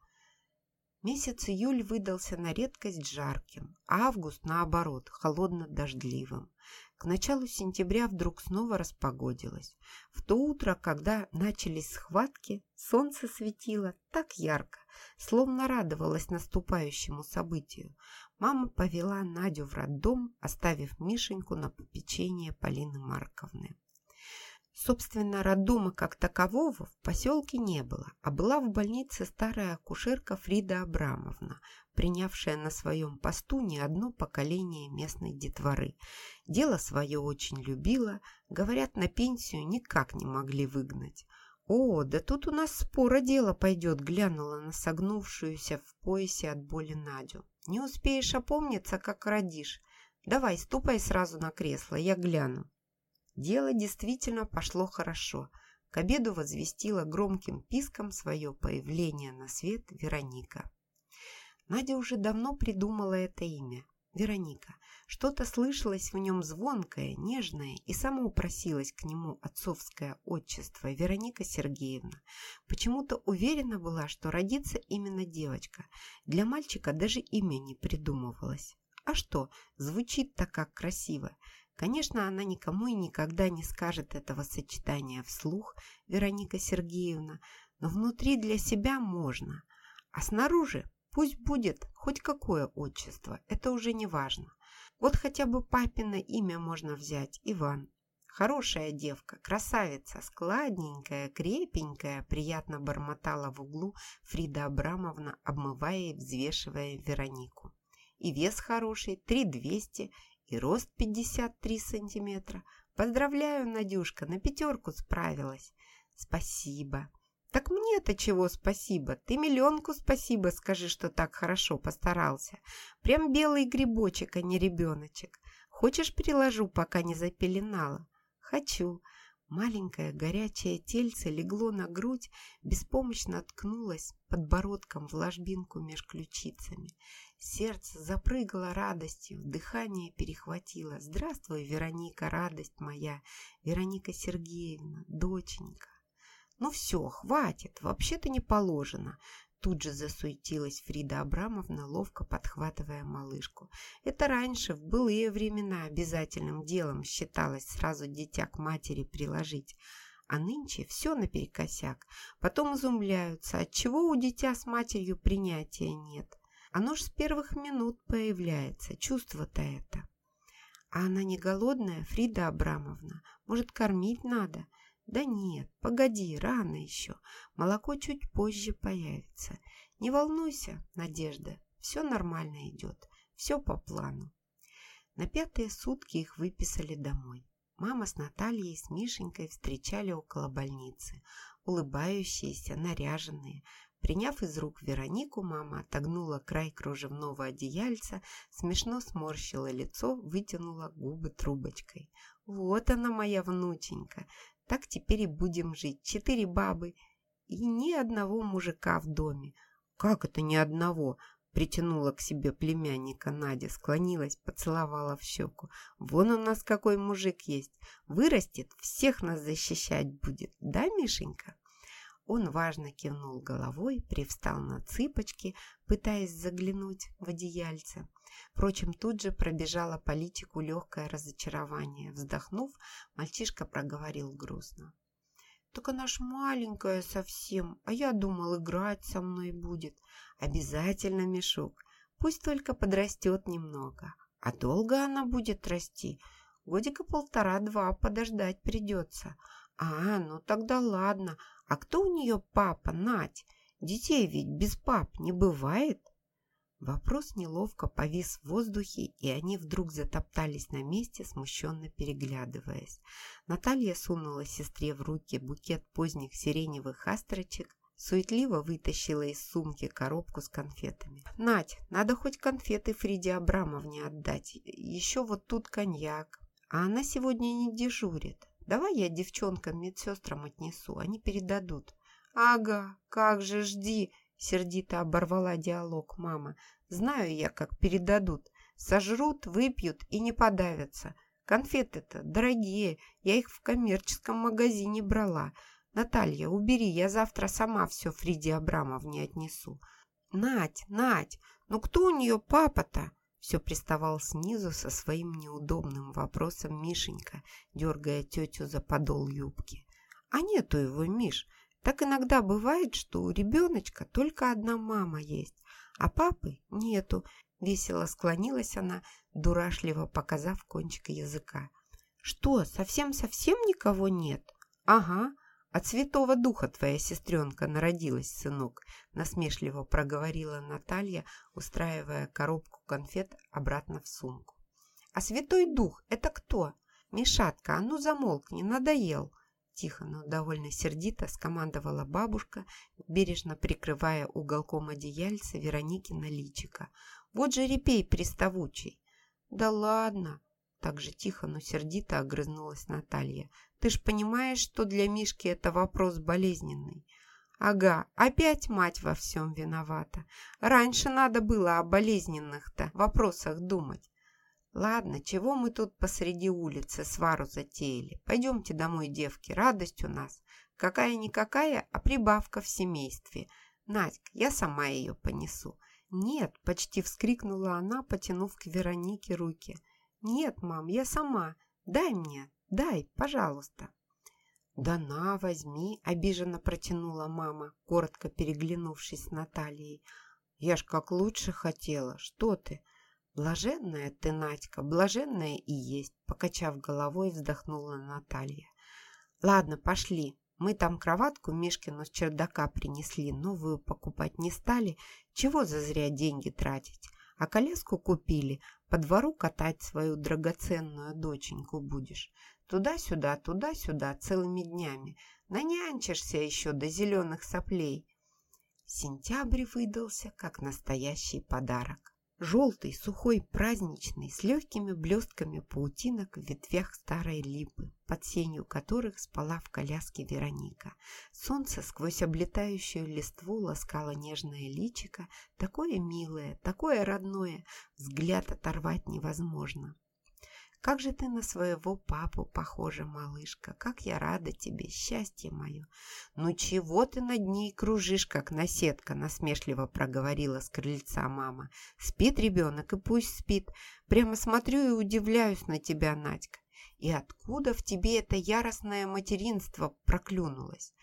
Месяц июль выдался на редкость жарким, а август, наоборот, холодно-дождливым. К началу сентября вдруг снова распогодилось. В то утро, когда начались схватки, солнце светило так ярко, словно радовалось наступающему событию. Мама повела Надю в роддом, оставив Мишеньку на попечение Полины Марковны. Собственно, роддома как такового в поселке не было, а была в больнице старая акушерка Фрида Абрамовна, принявшая на своем посту не одно поколение местной детворы. Дело свое очень любила, говорят, на пенсию никак не могли выгнать. «О, да тут у нас спора дело пойдет», — глянула на согнувшуюся в поясе от боли Надю. «Не успеешь опомниться, как родишь. Давай, ступай сразу на кресло, я гляну». Дело действительно пошло хорошо. К обеду возвестила громким писком свое появление на свет Вероника. Надя уже давно придумала это имя. Вероника. Что-то слышалось в нем звонкое, нежное, и само упросилось к нему отцовское отчество Вероника Сергеевна. Почему-то уверена была, что родится именно девочка. Для мальчика даже имя не придумывалось. А что, звучит-то как красиво. Конечно, она никому и никогда не скажет этого сочетания вслух, Вероника Сергеевна, но внутри для себя можно. А снаружи пусть будет хоть какое отчество, это уже не важно. Вот хотя бы папино имя можно взять, Иван. Хорошая девка, красавица, складненькая, крепенькая, приятно бормотала в углу Фрида Абрамовна, обмывая и взвешивая Веронику. И вес хороший, три двести, и рост 53 сантиметра. Поздравляю, Надюшка, на пятерку справилась. Спасибо. Так мне-то чего спасибо? Ты миллионку спасибо скажи, что так хорошо постарался. Прям белый грибочек, а не ребеночек. Хочешь, приложу, пока не запеленала? Хочу. Маленькое горячее тельце легло на грудь, беспомощно ткнулось подбородком в ложбинку меж ключицами. Сердце запрыгало радостью, дыхание перехватило. «Здравствуй, Вероника, радость моя! Вероника Сергеевна, доченька!» «Ну все, хватит, вообще-то не положено!» Тут же засуетилась Фрида Абрамовна, ловко подхватывая малышку. Это раньше, в былые времена, обязательным делом считалось сразу дитя к матери приложить. А нынче все наперекосяк. Потом изумляются, отчего у дитя с матерью принятия нет. Оно ж с первых минут появляется, чувство-то это. А она не голодная, Фрида Абрамовна? Может, кормить надо? Да нет, погоди, рано еще. Молоко чуть позже появится. Не волнуйся, Надежда, все нормально идет. Все по плану. На пятые сутки их выписали домой. Мама с Натальей с Мишенькой встречали около больницы, улыбающиеся, наряженные, Приняв из рук Веронику, мама отогнула край кружевного одеяльца, смешно сморщила лицо, вытянула губы трубочкой. «Вот она, моя внученька! Так теперь и будем жить. Четыре бабы и ни одного мужика в доме». «Как это ни одного?» Притянула к себе племянника Надя, склонилась, поцеловала в щеку. «Вон у нас какой мужик есть. Вырастет, всех нас защищать будет. Да, Мишенька?» Он важно кивнул головой, привстал на цыпочки, пытаясь заглянуть в одеяльце. Впрочем, тут же пробежало политику легкое разочарование. Вздохнув, мальчишка проговорил грустно. «Так она ж маленькая совсем, а я думал, играть со мной будет. Обязательно, Мишук, пусть только подрастет немного. А долго она будет расти? Годика полтора-два подождать придется. А, ну тогда ладно, а кто у нее папа, Надь? Детей ведь без пап не бывает. Вопрос неловко повис в воздухе, и они вдруг затоптались на месте, смущенно переглядываясь. Наталья сунула сестре в руки букет поздних сиреневых астрочек, суетливо вытащила из сумки коробку с конфетами. «Надь, надо хоть конфеты Фриде Абрамовне отдать. Еще вот тут коньяк. А она сегодня не дежурит. Давай я девчонкам медсестрам отнесу, они передадут». «Ага, как же, жди!» Сердито оборвала диалог мама. «Знаю я, как передадут. Сожрут, выпьют и не подавятся. Конфеты-то дорогие, я их в коммерческом магазине брала. Наталья, убери, я завтра сама все Фриде Абрамовне отнесу». «Надь, Надь, ну кто у нее папа-то?» Все приставал снизу со своим неудобным вопросом Мишенька, дергая тетю за подол юбки. «А нету его, Миш. Так иногда бывает, что у ребеночка только одна мама есть, а папы нету. Весело склонилась она, дурашливо показав кончик языка. «Что, совсем-совсем никого нет?» «Ага, от святого духа твоя сестренка народилась, сынок», насмешливо проговорила Наталья, устраивая коробку конфет обратно в сумку. «А святой дух – это кто? Мишатка, а ну замолкни, надоел!» Тихо, но довольно сердито скомандовала бабушка, бережно прикрывая уголком одеяльца Вероники на личика. «Вот же репей приставучий!» «Да ладно!» Так же тихо, но сердито огрызнулась Наталья. «Ты ж понимаешь, что для Мишки это вопрос болезненный?» «Ага, опять мать во всем виновата. Раньше надо было о болезненных-то вопросах думать. Ладно, чего мы тут посреди улицы свару затеяли? Пойдемте домой, девки, радость у нас. Какая-никакая, а прибавка в семействе. Надька, я сама ее понесу. Нет, почти вскрикнула она, потянув к Веронике руки. Нет, мам, я сама. Дай мне, дай, пожалуйста. «Да на, возьми!» – обиженно протянула мама, коротко переглянувшись с Натальей. «Я ж как лучше хотела. Что ты? «Блаженная ты, Надька, блаженная и есть», — покачав головой, вздохнула Наталья. «Ладно, пошли. Мы там кроватку Мишкину с чердака принесли, новую покупать не стали. Чего зазря деньги тратить? А коляску купили, по двору катать свою драгоценную доченьку будешь. Туда-сюда, туда-сюда целыми днями. Нанянчишься еще до зеленых соплей». Сентябрь выдался как настоящий подарок. Желтый, сухой, праздничный, с легкими блестками паутинок в ветвях старой липы, под сенью которых спала в коляске Вероника. Солнце сквозь облетающую листву ласкало нежное личико, такое милое, такое родное, взгляд оторвать невозможно. Как же ты на своего папу похожа, малышка. Как я рада тебе, счастье мое. Ну чего ты над ней кружишь, как наседка, насмешливо проговорила с крыльца мама. Спит ребенок и пусть спит. Прямо смотрю и удивляюсь на тебя, Надька. И откуда в тебе это яростное материнство проклюнулось?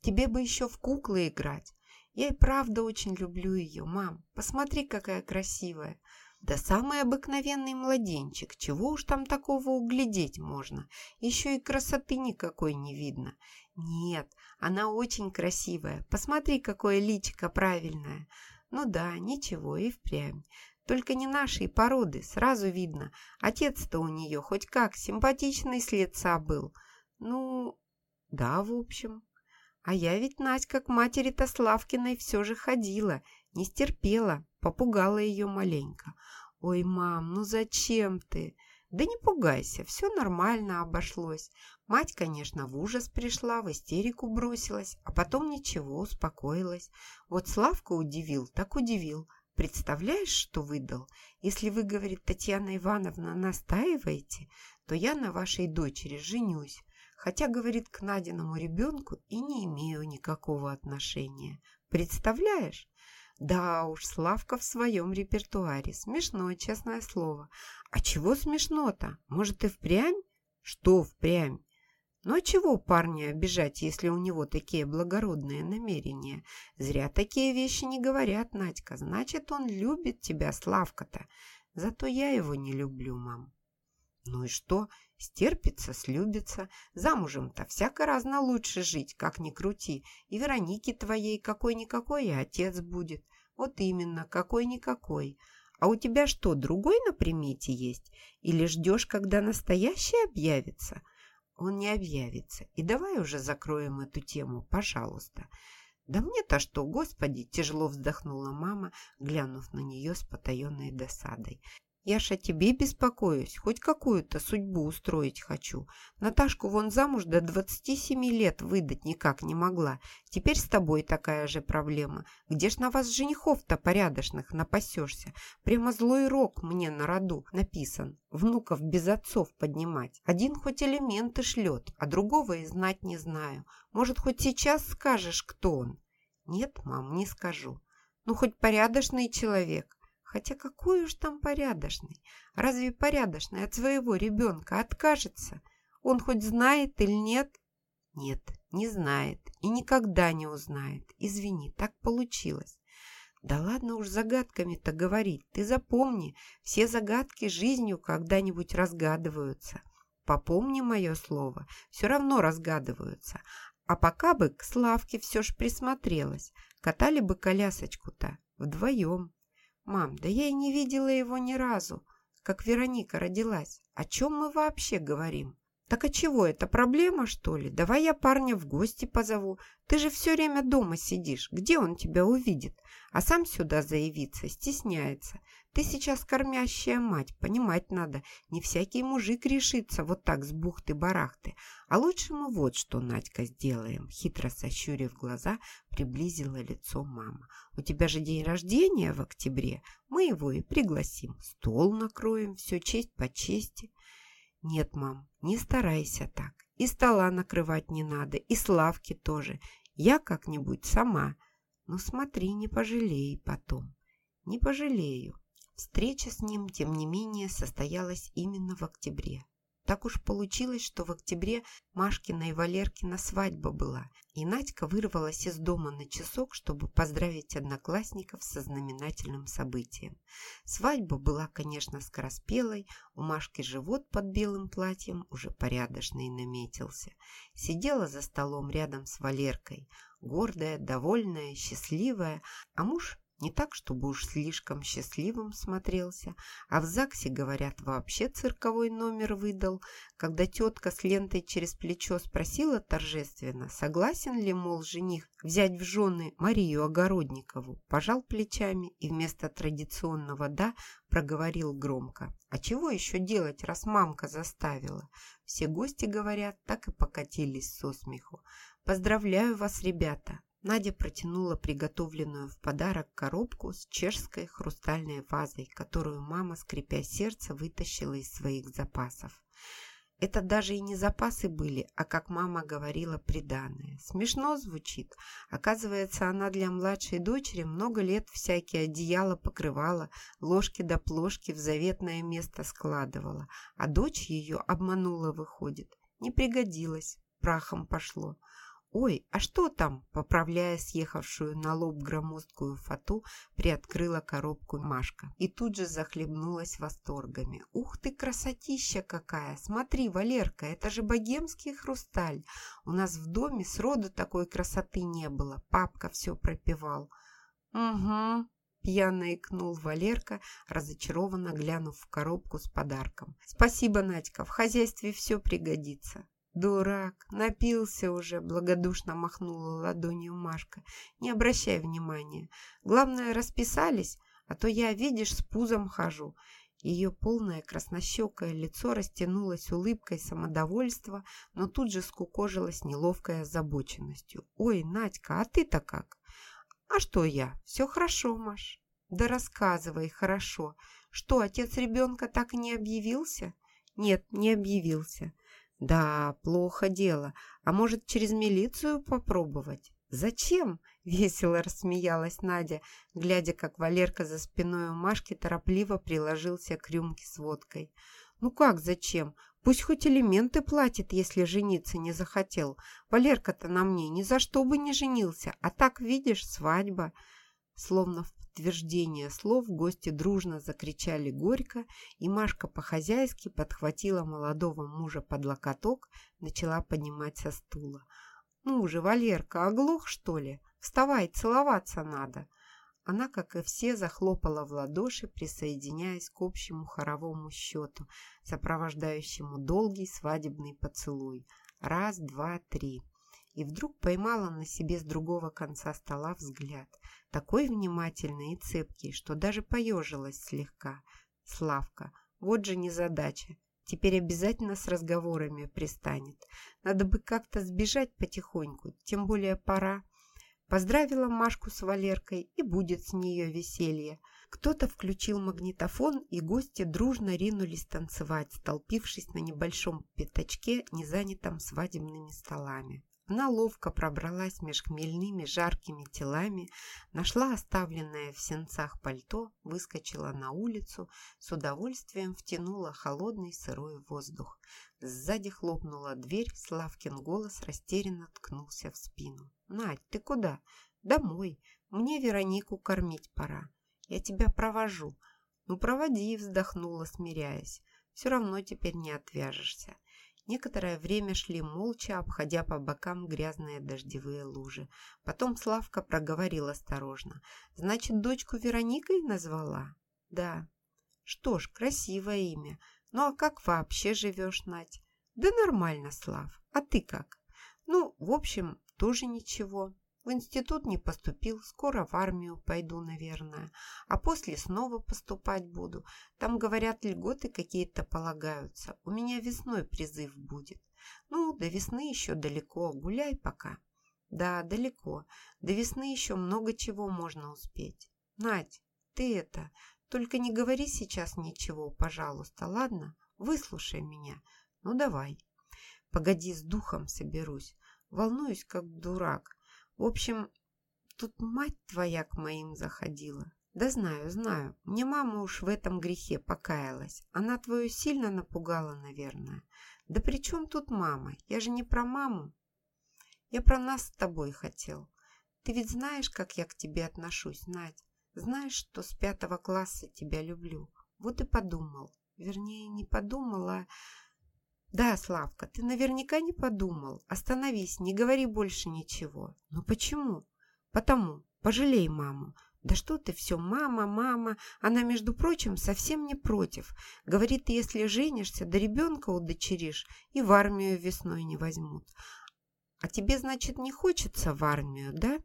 Тебе бы еще в куклы играть. Я и правда очень люблю ее, мам. Посмотри, какая красивая. Да самый обыкновенный младенчик, чего уж там такого углядеть можно, еще и красоты никакой не видно. Нет, она очень красивая, посмотри, какое личико правильное. Ну да, ничего, и впрямь. Только не нашей породы, сразу видно. Отец-то у нее хоть как симпатичный с лица был. Ну, да, в общем. А я ведь, Надька, к матери-то Славкиной все же ходила, не стерпела, попугала ее маленько. «Ой, мам, ну зачем ты?» «Да не пугайся, все нормально обошлось. Мать, конечно, в ужас пришла, в истерику бросилась, а потом ничего, успокоилась. Вот Славка удивил, так удивил. Представляешь, что выдал? Если вы, говорит Татьяна Ивановна, настаиваете, то я на вашей дочери женюсь. Хотя, говорит, к Надиному ребенку и не имею никакого отношения. Представляешь? Да уж, Славка в своем репертуаре. Смешно, честное слово. А чего смешно-то? Может, и впрямь? Что впрямь? Ну а чего парня обижать, если у него такие благородные намерения? Зря такие вещи не говорят, Надька. Значит, он любит тебя, Славка-то. Зато я его не люблю, мам. Ну и что? Стерпится, слюбится. Замужем-то всяко разно лучше жить, как ни крути. И Веронике твоей какой-никакой и отец будет. Вот именно, какой-никакой. А у тебя что, другой на примете есть? Или ждешь, когда настоящий объявится? Он не объявится. И давай уже закроем эту тему, пожалуйста. Да мне-то что, господи, тяжело вздохнула мама, глянув на нее с потаенной досадой. Я ж о тебе беспокоюсь, хоть какую-то судьбу устроить хочу. Наташку вон замуж до 27 лет выдать никак не могла. Теперь с тобой такая же проблема. Где ж на вас женихов-то порядочных напасешься? Прямо злой рок мне на роду написан. Внуков без отцов поднимать. Один хоть элементы шлет, а другого и знать не знаю. Может, хоть сейчас скажешь, кто он? Нет, мам, не скажу. Ну, хоть порядочный человек. Хотя какой уж там порядочный? Разве порядочный от своего ребенка откажется? Он хоть знает или нет? Нет, не знает и никогда не узнает. Извини, так получилось. Да ладно уж загадками-то говорить. Ты запомни, все загадки жизнью когда-нибудь разгадываются. Попомни мое слово, все равно разгадываются. А пока бы к Славке все ж присмотрелась. Катали бы колясочку-то вдвоем. «Мам, да я и не видела его ни разу, как Вероника родилась. О чем мы вообще говорим?» «Так а чего, это проблема, что ли? Давай я парня в гости позову. Ты же все время дома сидишь. Где он тебя увидит? А сам сюда заявиться стесняется. Ты сейчас кормящая мать, понимать надо. Не всякий мужик решится вот так с бухты-барахты. А лучше мы вот что, Надька, сделаем. Хитро сощурив глаза, приблизила лицо мама. У тебя же день рождения в октябре. Мы его и пригласим. Стол накроем, все честь по чести. «Нет, мам, не старайся так. И стола накрывать не надо, и Славки тоже. Я как-нибудь сама. Но смотри, не пожалей потом. Не пожалею». Встреча с ним, тем не менее, состоялась именно в октябре. Так уж получилось, что в октябре Машкина и Валеркина свадьба была, и Надька вырвалась из дома на часок, чтобы поздравить одноклассников со знаменательным событием. Свадьба была, конечно, скороспелой, у Машки живот под белым платьем уже порядочно и наметился. Сидела за столом рядом с Валеркой, гордая, довольная, счастливая, а муж не так, чтобы уж слишком счастливым смотрелся, а в ЗАГСе, говорят, вообще цирковой номер выдал, когда тетка с лентой через плечо спросила торжественно, согласен ли, мол, жених взять в жены Марию Огородникову, пожал плечами и вместо традиционного «да» проговорил громко. А чего еще делать, раз мамка заставила? Все гости, говорят, так и покатились со смеху. Поздравляю вас, ребята! Надя протянула приготовленную в подарок коробку с чешской хрустальной вазой, которую мама, скрипя сердце, вытащила из своих запасов. Это даже и не запасы были, а, как мама говорила, приданное. Смешно звучит. Оказывается, она для младшей дочери много лет всякие одеяла покрывала, ложки да плошки в заветное место складывала. А дочь ее обманула, выходит. Не пригодилась, прахом пошло. «Ой, а что там?» Поправляя съехавшую на лоб громоздкую фату, приоткрыла коробку Машка и тут же захлебнулась восторгами. «Ух ты, красотища какая! Смотри, Валерка, это же богемский хрусталь! У нас в доме сроду такой красоты не было, папка все пропевал». «Угу», Пьяно икнул Валерка, разочарованно глянув в коробку с подарком. «Спасибо, Надька, в хозяйстве все пригодится». «Дурак, напился уже», — благодушно махнула ладонью Машка. «Не обращай внимания. Главное, расписались, а то я, видишь, с пузом хожу». Ее полное краснощекое лицо растянулось улыбкой самодовольства, но тут же скукожилось неловкой озабоченностью. «Ой, Надька, а ты-то как?» «А что я? Все хорошо, Маш». «Да рассказывай, хорошо. Что, отец ребенка так и не объявился?» «Нет, не объявился». Да, плохо дело. А может, через милицию попробовать? Зачем? Весело рассмеялась Надя, глядя, как Валерка за спиной у Машки торопливо приложился к рюмке с водкой. Ну как зачем? Пусть хоть элементы платит, если жениться не захотел. Валерка-то на мне ни за что бы не женился. А так, видишь, свадьба. Словно в подтверждение слов гости дружно закричали горько, и Машка по-хозяйски подхватила молодого мужа под локоток, начала поднимать со стула. «Ну же, Валерка, оглох, что ли? Вставай, целоваться надо!» Она, как и все, захлопала в ладоши, присоединяясь к общему хоровому счету, сопровождающему долгий свадебный поцелуй. Раз, два, три. И вдруг поймала на себе с другого конца стола взгляд, такой внимательный и цепкий, что даже поежилась слегка. Славка, вот же незадача. Теперь обязательно с разговорами пристанет. Надо бы как-то сбежать потихоньку, тем более пора. Поздравила Машку с Валеркой, и будет с нее веселье. Кто-то включил магнитофон, и гости дружно ринулись танцевать, столпившись на небольшом пятачке, не занятом свадебными столами. Она ловко пробралась меж хмельными жаркими телами, нашла оставленное в сенцах пальто, выскочила на улицу, с удовольствием втянула холодный сырой воздух. Сзади хлопнула дверь, Славкин голос растерянно ткнулся в спину. «Надь, ты куда?» «Домой. Мне Веронику кормить пора. Я тебя провожу». «Ну, проводи», вздохнула, смиряясь. «Все равно теперь не отвяжешься». Некоторое время шли молча, обходя по бокам грязные дождевые лужи. Потом Славка проговорил осторожно. «Значит, дочку Вероникой назвала?» «Да». «Что ж, красивое имя. Ну а как вообще живешь, Надь?» «Да нормально, Слав. А ты как?» «Ну, в общем, тоже ничего. В институт не поступил, скоро в армию пойду, наверное. А после снова поступать буду. Там, говорят, льготы какие-то полагаются. У меня весной призыв будет. Ну, до весны еще далеко, гуляй пока. Да, далеко. До весны еще много чего можно успеть. Надь, ты это, только не говори сейчас ничего, пожалуйста, ладно? Выслушай меня. Ну, давай. Погоди, с духом соберусь. Волнуюсь, как дурак. В общем, тут мать твоя к моим заходила. Да знаю, знаю. Мне мама уж в этом грехе покаялась. Она твою сильно напугала, наверное. Да при чем тут мама? Я же не про маму. Я про нас с тобой хотел. Ты ведь знаешь, как я к тебе отношусь, Надь? Знаешь, что с пятого класса тебя люблю. Вот и подумал. Вернее, не подумала, «Да, Славка, ты наверняка не подумал. Остановись, не говори больше ничего». «Ну почему?» «Потому. Пожалей маму». «Да что ты все, мама, мама. Она, между прочим, совсем не против. Говорит, если женишься, да ребенка удочеришь, и в армию весной не возьмут». «А тебе, значит, не хочется в армию, да?»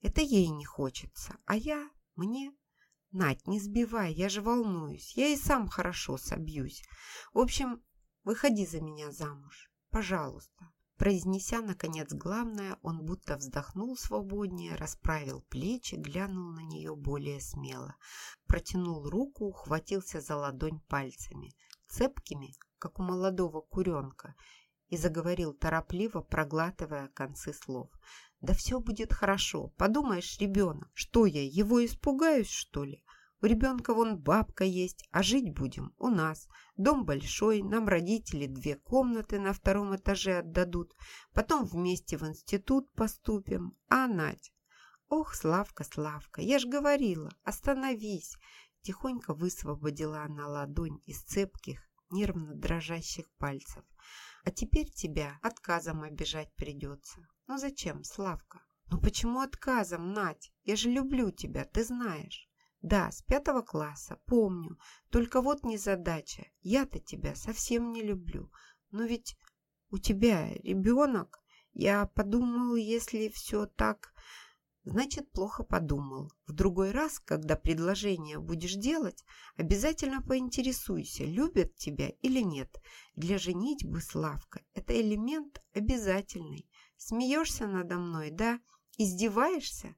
«Это ей не хочется. А я? Мне?» «Надь, не сбивай, я же волнуюсь. Я и сам хорошо собьюсь. В общем, Выходи за меня замуж, пожалуйста». Произнеся, наконец, главное, он будто вздохнул свободнее, расправил плечи, глянул на нее более смело. Протянул руку, ухватился за ладонь пальцами, цепкими, как у молодого куренка, и заговорил торопливо, проглатывая концы слов. «Да все будет хорошо. Подумаешь, ребенок, что я, его испугаюсь, что ли? У ребенка вон бабка есть, а жить будем у нас. Дом большой, нам родители две комнаты на втором этаже отдадут. Потом вместе в институт поступим. А Надь? Ох, Славка, Славка, я ж говорила, остановись. Тихонько высвободила она ладонь из цепких, нервно дрожащих пальцев. А теперь тебя отказом обижать придется. Ну зачем, Славка? Ну почему отказом, Надь? Я же люблю тебя, ты знаешь. Да, с пятого класса, помню. Только вот незадача. Я-то тебя совсем не люблю. Но ведь у тебя ребенок. Я подумал, если все так... Значит, плохо подумал. В другой раз, когда предложение будешь делать, обязательно поинтересуйся, любят тебя или нет. Для женитьбы, Славка, это элемент обязательный. Смеешься надо мной, да? Издеваешься?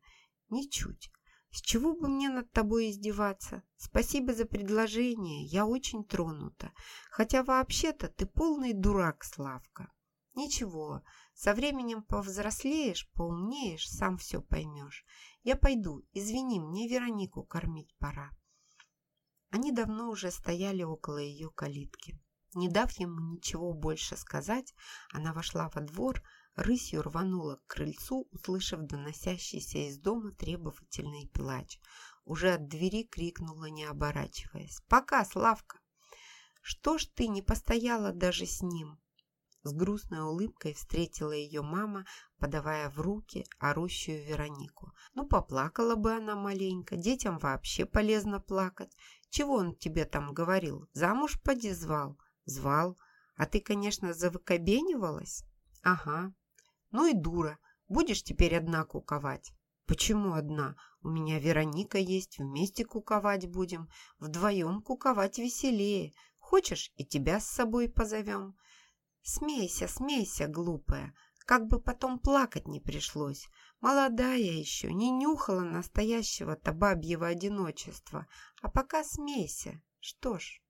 Ничуть. С чего бы мне над тобой издеваться? Спасибо за предложение, я очень тронута. Хотя вообще-то ты полный дурак, Славка. Ничего, со временем повзрослеешь, поумнеешь, сам все поймешь. Я пойду, извини, мне Веронику кормить пора. Они давно уже стояли около ее калитки. Не дав ему ничего больше сказать, она вошла во двор, рысью рванула к крыльцу, услышав доносящийся из дома требовательный плач. Уже от двери крикнула, не оборачиваясь. «Пока, Славка!» «Что ж ты не постояла даже с ним?» С грустной улыбкой встретила ее мама, подавая в руки орущую Веронику. Ну, поплакала бы она маленько, детям вообще полезно плакать. Чего он тебе там говорил? Замуж поди звал? Звал. А ты, конечно, завыкобенивалась? Ага. Ну и дура. Будешь теперь одна куковать? Почему одна? У меня Вероника есть, вместе куковать будем. Вдвоем куковать веселее. Хочешь, и тебя с собой позовем? Смейся, смейся, глупая, как бы потом плакать не пришлось. Молодая еще, не нюхала настоящего табабьего одиночества. А пока смейся. Что ж,